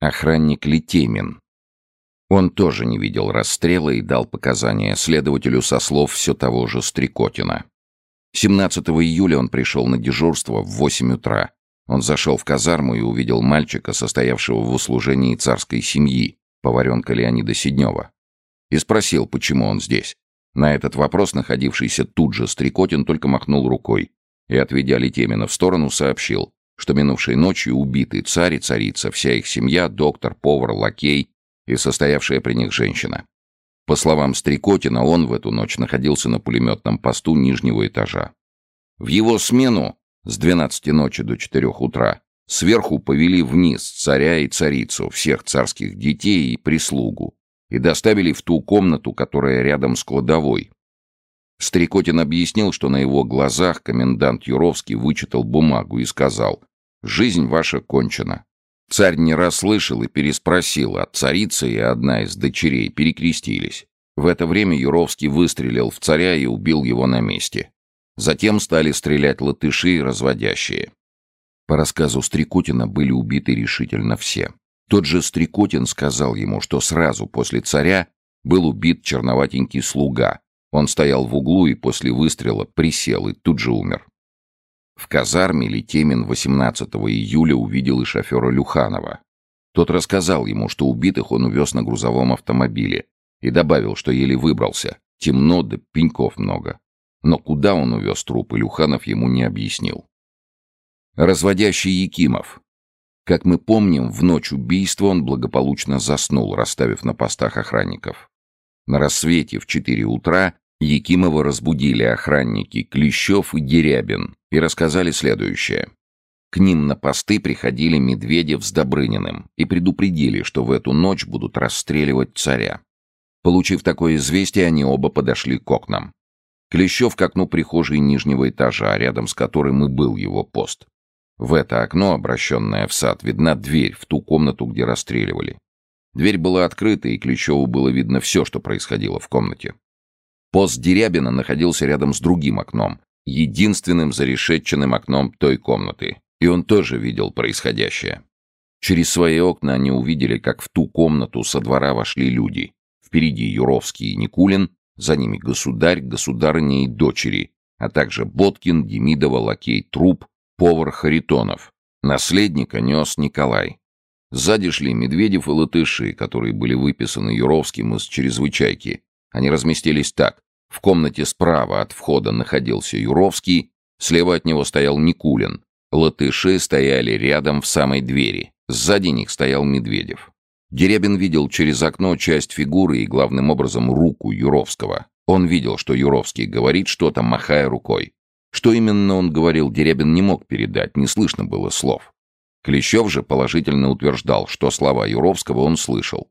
охранник Летемин. Он тоже не видел расстрела и дал показания следователю со слов все того же Стрекотина. 17 июля он пришел на дежурство в 8 утра. Он зашел в казарму и увидел мальчика, состоявшего в услужении царской семьи, поваренка Леонида Сиднева. И спросил, почему он здесь. На этот вопрос находившийся тут же Стрекотин только махнул рукой и, отведя Летемина в сторону, сообщил, что минувшей ночью убиты царь и царица, вся их семья, доктор, повар, лакей и состоявшая при них женщина. По словам Стрекотина, он в эту ночь находился на пулеметном посту нижнего этажа. В его смену с 12 ночи до 4 утра сверху повели вниз царя и царицу, всех царских детей и прислугу, и доставили в ту комнату, которая рядом с кладовой. Стрекотин объяснил, что на его глазах комендант Юровский вычитал бумагу и сказал «Жизнь ваша кончена». Царь не расслышал и переспросил, а царица и одна из дочерей перекрестились. В это время Юровский выстрелил в царя и убил его на месте. Затем стали стрелять латыши и разводящие. По рассказу Стрекотина были убиты решительно все. Тот же Стрекотин сказал ему, что сразу после царя был убит черноватенький слуга. Он стоял в углу и после выстрела присел и тут же умер. В казарме Летемин 18 июля увидел и шофера Люханова. Тот рассказал ему, что убитых он увез на грузовом автомобиле, и добавил, что еле выбрался. Темно, да пеньков много. Но куда он увез трупы, Люханов ему не объяснил. Разводящий Якимов. Как мы помним, в ночь убийства он благополучно заснул, расставив на постах охранников. На рассвете в 4 утра Якимова разбудили охранники Клещев и Дерябин и рассказали следующее. К ним на посты приходили Медведев с Добрыниным и предупредили, что в эту ночь будут расстреливать царя. Получив такое известие, они оба подошли к окнам. Клещев к окну прихожей нижнего этажа, рядом с которым и был его пост. В это окно, обращенное в сад, видна дверь в ту комнату, где расстреливали. Дверь была открыта, и Клещеву было видно все, что происходило в комнате. Пост Дерябина находился рядом с другим окном, единственным зарешетченным окном той комнаты, и он тоже видел происходящее. Через свои окна они увидели, как в ту комнату со двора вошли люди. Впереди Юровский и Никулин, за ними государь, государыня и дочери, а также Боткин, Демидова, лакей Труп, повар Харитонов. Наследника нес Николай. Сзади шли Медведев и Латыши, которые были выписаны Юровским из чрезвычайки, они разместились так. В комнате справа от входа находился Юровский, слева от него стоял Никулин. Латыши стояли рядом в самой двери. Сзади них стоял Медведев. Дерябин видел через окно часть фигуры и, главным образом, руку Юровского. Он видел, что Юровский говорит что-то, махая рукой. Что именно он говорил, Дерябин не мог передать, не слышно было слов. Клещев же положительно утверждал, что слова Юровского он слышал.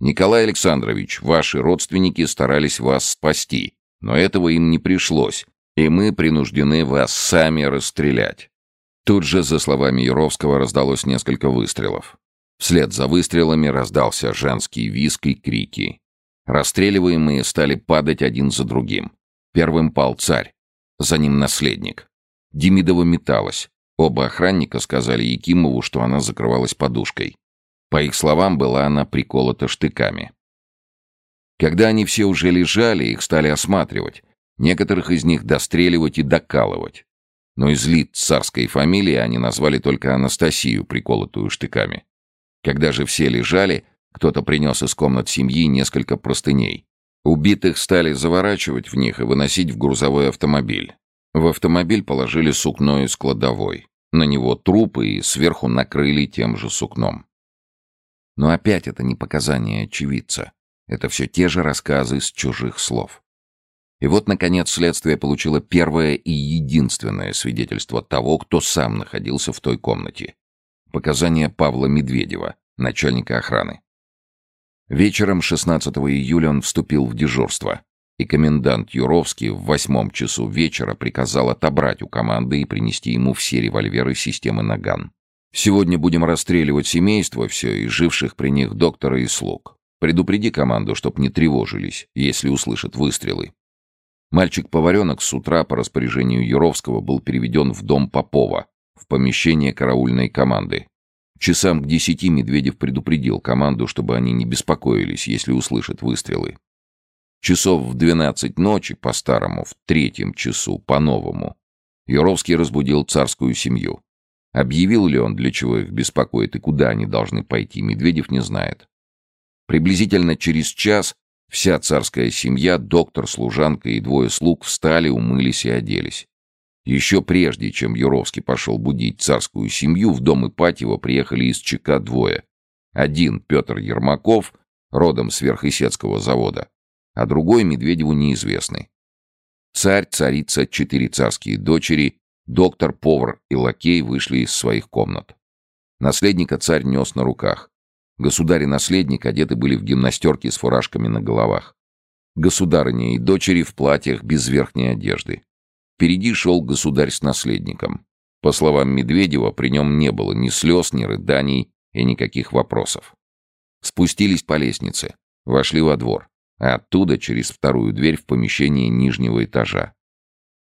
Николай Александрович, ваши родственники старались вас спасти, но этого им не пришлось, и мы принуждены вас сами расстрелять». Тут же, за словами Яровского, раздалось несколько выстрелов. Вслед за выстрелами раздался женский визг и крики. Расстреливаемые стали падать один за другим. Первым пал царь, за ним наследник. Демидова металась. Оба охранника сказали Якимову, что она закрывалась подушкой. По их словам, была она приколота штыками. Когда они все уже лежали, их стали осматривать. Некоторых из них достреливать и докалывать. Но из лиц царской фамилии они назвали только Анастасию, приколотую штыками. Когда же все лежали, кто-то принес из комнат семьи несколько простыней. Убитых стали заворачивать в них и выносить в грузовой автомобиль. В автомобиль положили сукно из кладовой. На него трупы и сверху накрыли тем же сукном. Но опять это не показания очевидца. Это все те же рассказы с чужих слов. И вот, наконец, следствие получило первое и единственное свидетельство того, кто сам находился в той комнате. Показания Павла Медведева, начальника охраны. Вечером 16 июля он вступил в дежурство, и комендант Юровский в восьмом часу вечера приказал отобрать у команды и принести ему все револьверы системы «Наган». Сегодня будем расстреливать семейство все и живших при них доктора и слуг. Предупреди команду, чтоб не тревожились, если услышат выстрелы. Мальчик-поваренок с утра по распоряжению Юровского был переведен в дом Попова, в помещение караульной команды. Часам к десяти Медведев предупредил команду, чтобы они не беспокоились, если услышат выстрелы. Часов в двенадцать ночи, по-старому, в третьем часу, по-новому, Юровский разбудил царскую семью. Объявил ли он, для чего их беспокоит и куда они должны пойти, Медведев не знает. Приблизительно через час вся царская семья, доктор, служанка и двое слуг встали, умылись и оделись. Еще прежде, чем Юровский пошел будить царскую семью, в дом Ипатьева приехали из ЧК двое. Один — Петр Ермаков, родом с Верхесецкого завода, а другой Медведеву неизвестный. Царь, царица, четыре царские дочери, доктор, повар и лакей вышли из своих комнат. Наследника царь нес на руках. Государь и наследник одеты были в гимнастерки с фуражками на головах. Государыня и дочери в платьях без верхней одежды. Впереди шел государь с наследником. По словам Медведева, при нем не было ни слез, ни рыданий и никаких вопросов. Спустились по лестнице, вошли во двор, а оттуда через вторую дверь в помещение нижнего этажа.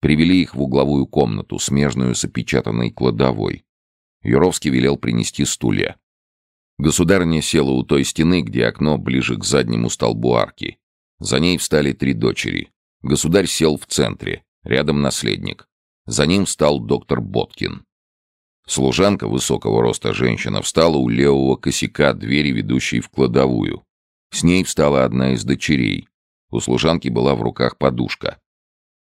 Привели их в угловую комнату, смежную с опечатанной кладовой. Юровский велел принести стулья. Государыня села у той стены, где окно ближе к заднему столбу арки. За ней встали три дочери. Государь сел в центре, Рядом наследник. За ним встал доктор Боткин. Служанка высокого роста женщина встала у левого косяка двери, ведущей в кладовую. С ней встала одна из дочерей. У служанки была в руках подушка.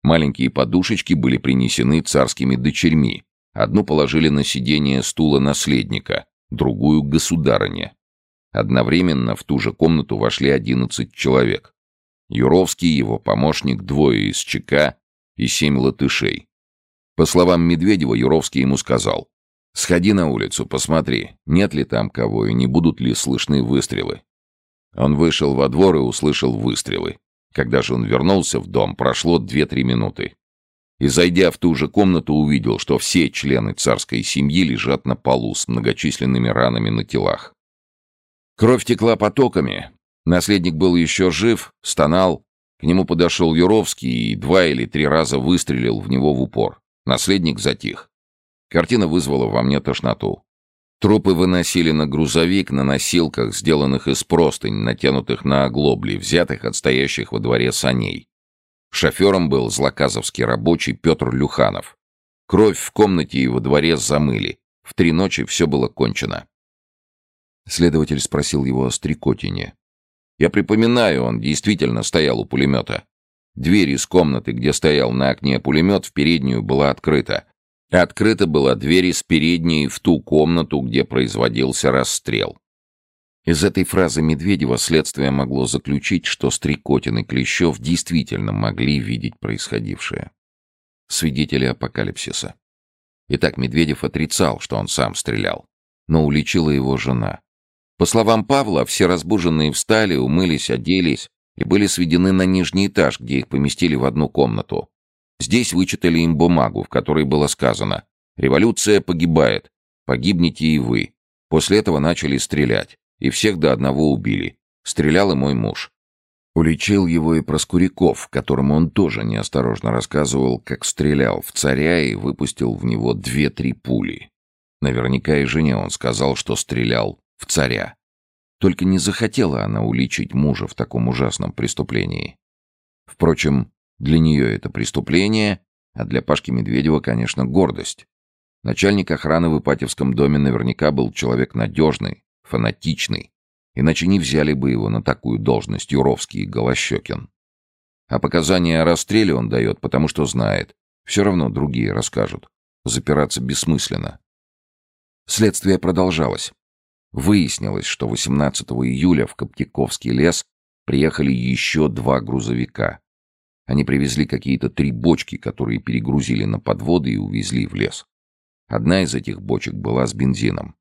Маленькие подушечки были принесены царскими дочерьми. Одну положили на сиденье стула наследника, другую — государыне. Одновременно в ту же комнату вошли одиннадцать человек. Юровский, его помощник, двое из ЧК и семь латышей. По словам Медведева, Юровский ему сказал, «Сходи на улицу, посмотри, нет ли там кого и не будут ли слышны выстрелы». Он вышел во двор и услышал выстрелы. Когда же он вернулся в дом, прошло две-три минуты. И, зайдя в ту же комнату, увидел, что все члены царской семьи лежат на полу с многочисленными ранами на телах. Кровь текла потоками. Наследник был еще жив, стонал, к нему подошел Юровский и два или три раза выстрелил в него в упор. Наследник затих. Картина вызвала во мне тошноту. Трупы выносили на грузовик на носилках, сделанных из простынь, натянутых на оглобли, взятых от стоящих во дворе саней. Шофером был злоказовский рабочий Петр Люханов. Кровь в комнате и во дворе замыли. В три ночи все было кончено. Следователь спросил его о стрекотине. Я припоминаю, он действительно стоял у пулемета. Дверь из комнаты, где стоял на окне пулемет, в переднюю была открыта. Открыта была дверь из передней в ту комнату, где производился расстрел. Из этой фразы Медведева следствие могло заключить, что Стрекотин и Клещев действительно могли видеть происходившее. Свидетели апокалипсиса. Итак, Медведев отрицал, что он сам стрелял, но уличила его жена. По словам Павла, все разбуженные встали, умылись, оделись и были сведены на нижний этаж, где их поместили в одну комнату. Здесь вычитали им бумагу, в которой было сказано «Революция погибает, погибнете и вы». После этого начали стрелять, и всех до одного убили. Стрелял и мой муж. Уличил его и Проскуряков, которому он тоже неосторожно рассказывал, как стрелял в царя и выпустил в него две-три пули. Наверняка и жене он сказал, что стрелял в царя. Только не захотела она уличить мужа в таком ужасном преступлении. Впрочем, для нее это преступление, а для Пашки Медведева, конечно, гордость. Начальник охраны в Ипатьевском доме наверняка был человек надежный, фанатичный, иначе не взяли бы его на такую должность Юровский и Голощекин. А показания о расстреле он дает, потому что знает. Все равно другие расскажут. Запираться бессмысленно. Следствие продолжалось. Выяснилось, что 18 июля в Коптяковский лес приехали еще два грузовика. Они привезли какие-то три бочки, которые перегрузили на подводы и увезли в лес. Одна из этих бочек была с бензином.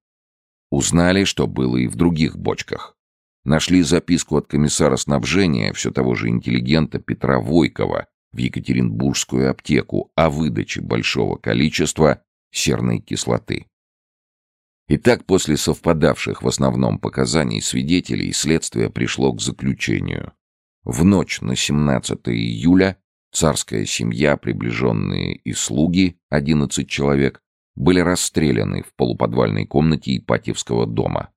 Узнали, что было и в других бочках. Нашли записку от комиссара снабжения, все того же интеллигента Петра Войкова, в Екатеринбургскую аптеку о выдаче большого количества серной кислоты. И так после совпадавших в основном показаний свидетелей следствие пришло к заключению. В ночь на 17 июля царская семья, приближенные и слуги, 11 человек, были расстреляны в полуподвальной комнате Ипатьевского дома.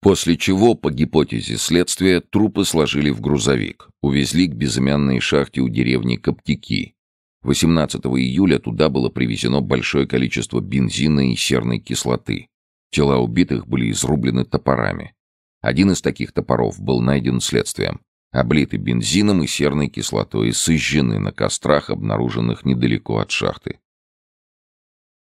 После чего, по гипотезе следствия, трупы сложили в грузовик, увезли к безымянной шахте у деревни Коптики. 18 июля туда было привезено большое количество бензина и серной кислоты. Тела убитых были изрублены топорами. Один из таких топоров был найден следствием, облиты бензином и серной кислотой и сожжены на кострах, обнаруженных недалеко от шахты.